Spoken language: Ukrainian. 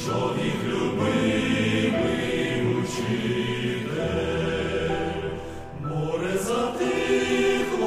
Час як зустрів